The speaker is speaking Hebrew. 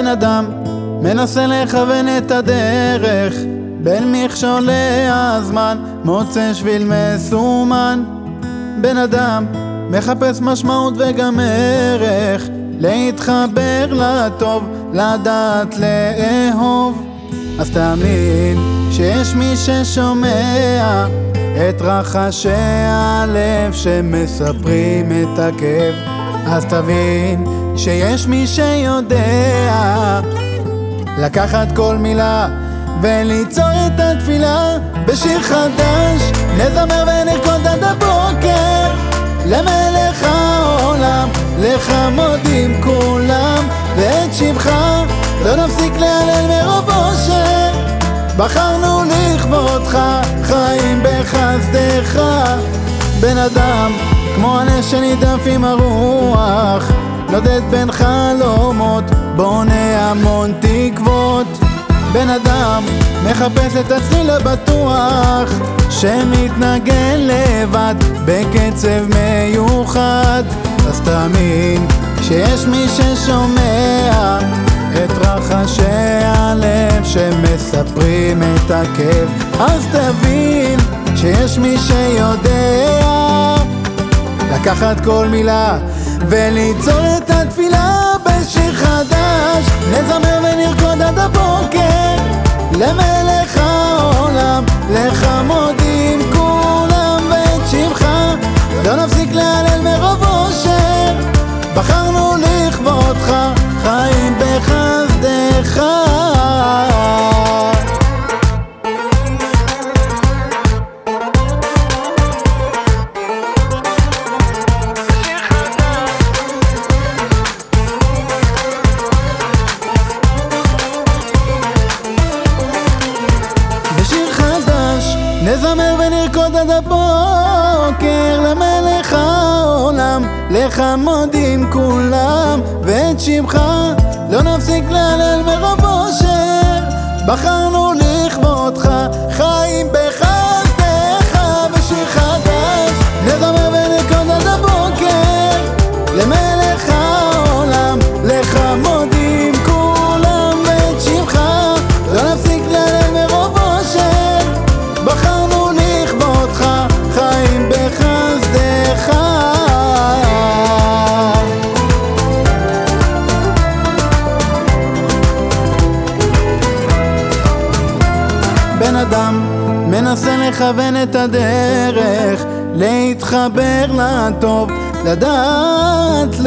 אדם מנסה לכוון את הדרך בין מכשולי הזמן מוצא שביל מסומן. בן אדם מחפש משמעות וגם ערך להתחבר לטוב, לדעת לאהוב. אז תאמין שיש מי ששומע את רחשי הלב שמספרים את הכאב אז תבין שיש מי שיודע לקחת כל מילה וליצור את התפילה בשיר חדש נזמר ונרקוד עד הבוקר. למלך העולם לך מודים כולם ואת שמך לא נפסיק להלל מרוב אושר בחרנו לכבודך חיים בחסדך בן אדם כמו עלה שנידף עם הרוח נודד בין חלומות בונה המון תקוות. בן אדם מחפש את הצליל הבטוח שמתנגן לבד בקצב מיוחד. אז תאמין שיש מי ששומע את רחשי הלב שמספרים את הכאב. אז תבין שיש מי שיודע לקחת כל מילה וליצור את התפילה עד הבוקר למלך העולם לך מודים כולם ואת שמך לא נפסיק להלל מרוב אושר. בחרנו אדם מנסה לכוון את הדרך להתחבר לטוב לדעת ל...